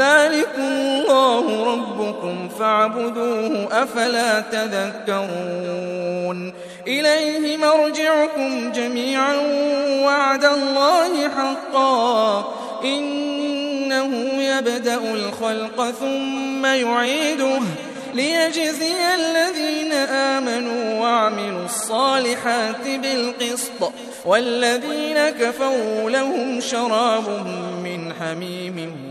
ذلكم الله ربكم فاعبدوه أفلا تذكرون. إليه مرجعكم جميعا وعد الله حقا. إنه يبدأ الخلق ثم يعيده ليجزي الذين آمنوا وعملوا الصالحات بالقسط. والذين كفروا لهم شراب من حميم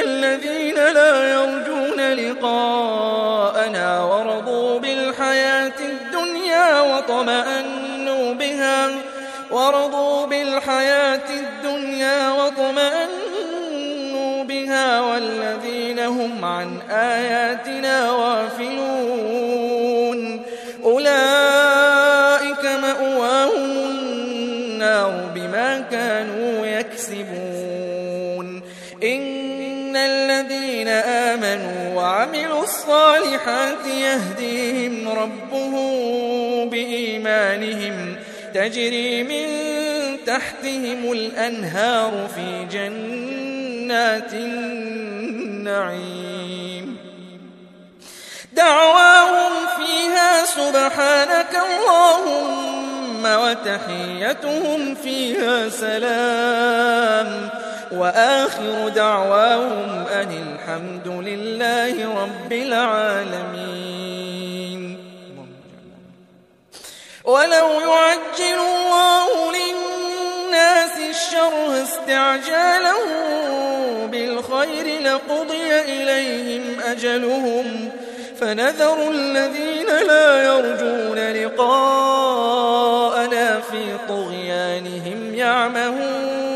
الذين لا يرجون لقاءنا ورضوا بالحياة الدنيا وطمأنوا بها. ورضوا بالحياة الدنيا وطمأنوا بها. والذين هم عن آياتنا غافلون. وعملوا الصالحات يهديهم ربهم بإيمانهم. تجري من تحتهم الأنهار في جنات النعيم. دعواهم فيها سبحانك اللهم وتحيتهم فيها سلام. وآخر دعواهم أن الحمد لله رب العالمين. ولو يعجل الله للناس الشر استعجاله بالخير لقضي إليهم أجلهم. فنذر الذين لا يرجون لقاءنا في طغيانهم يعمهون.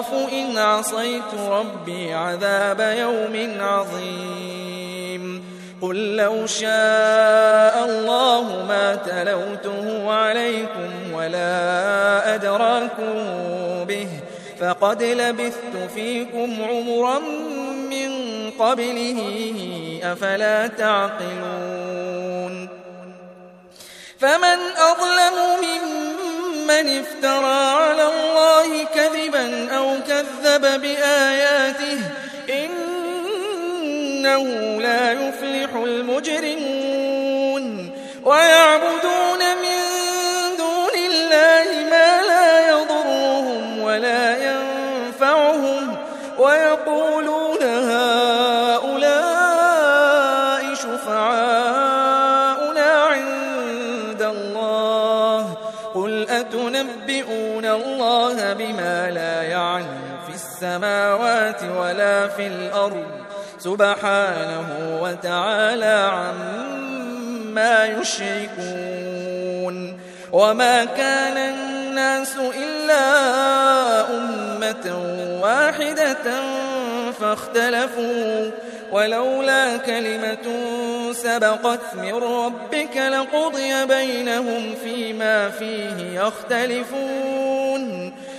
أخاف إن عصيت ربي عذاب يوم عظيم. قل لو شاء الله ما تلوته عليكم ولا أدراكم به فقد لبثت فيكم عمرا من قبله أفلا تعقلون. فمن أظلم ممن افترى على الله كذبا أو كذب بآياته إنه لا يفلح المجرمون ويعبدون من السماوات ولا في الأرض سبحانه وتعالى عما يشركون وما كان الناس إلا أمة واحدة فاختلفوا ولولا كلمة سبقت من ربك لقضي بينهم فيما فيه يختلفون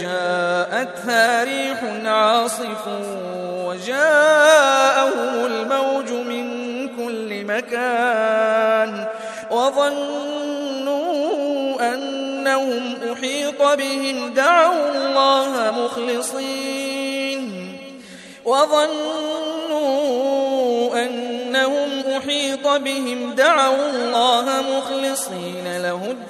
جاءتها ريح عاصف وجاءهم الموج من كل مكان وظنوا أنهم أحيط بهم دعوا الله مخلصين وظنوا أنهم أحيط بهم دعوا الله مخلصين له الدين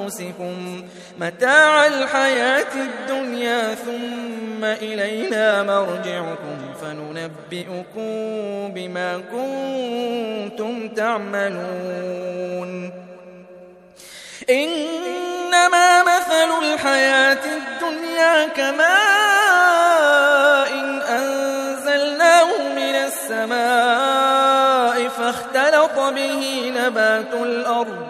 أنفسكم متاع الحياة الدنيا ثم إلينا مرجعكم فننبئكم بما كنتم تعملون. إنما مثل الحياة الدنيا كماء إن أنزلناه من السماء فاختلط به نبات الأرض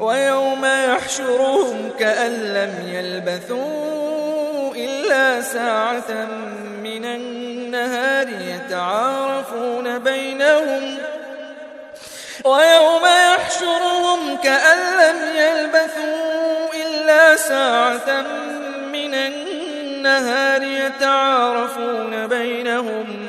ويوم يحشرهم كأن لم يلبثوا إلا ساعة من النهار يتعارفون بينهم. ويوم يحشرهم كأن لم يلبثوا إلا ساعة من النهار يتعارفون بينهم.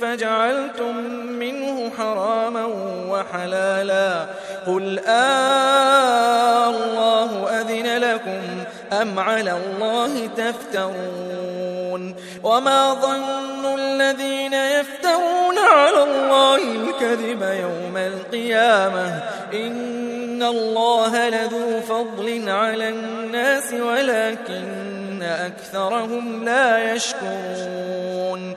فجعلتم منه حراما وحلالا قل آه الله أذن لكم أم على الله تفترون وما ظن الذين يفترون على الله الكذب يوم القيامة إن الله لذو فضل على الناس ولكن أكثرهم لا يشكرون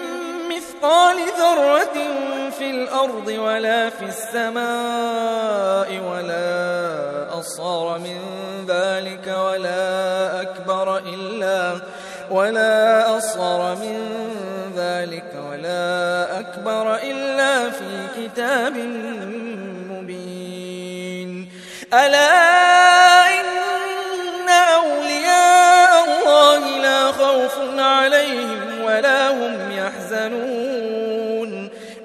مثقال ذرة في الأرض ولا في السماء ولا أصغر من ذلك ولا أكبر إلا ولا أصغر من ذلك ولا أكبر إلا في كتاب مبين. ألا إن أولياء الله لا خوف عليهم ولا هم يحزنون.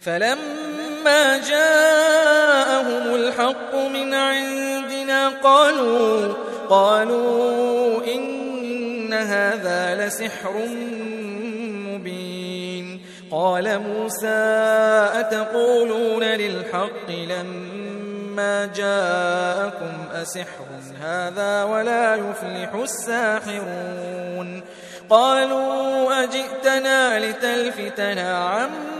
فلما جاءهم الحق من عندنا قالوا قالوا إن هذا لسحر مبين. قال موسى أتقولون للحق لما جاءكم أسحر هذا ولا يفلح الساحرون؟ قالوا أجئتنا لتلفتنا عما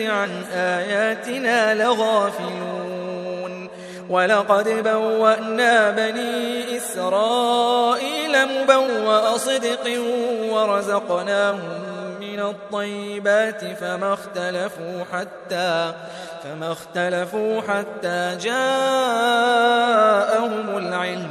عن آياتنا لغافلون. ولقد بوأنا بني إسرائيل مبوأ صدق ورزقناهم من الطيبات فما اختلفوا حتى فما اختلفوا حتى جاءهم العلم.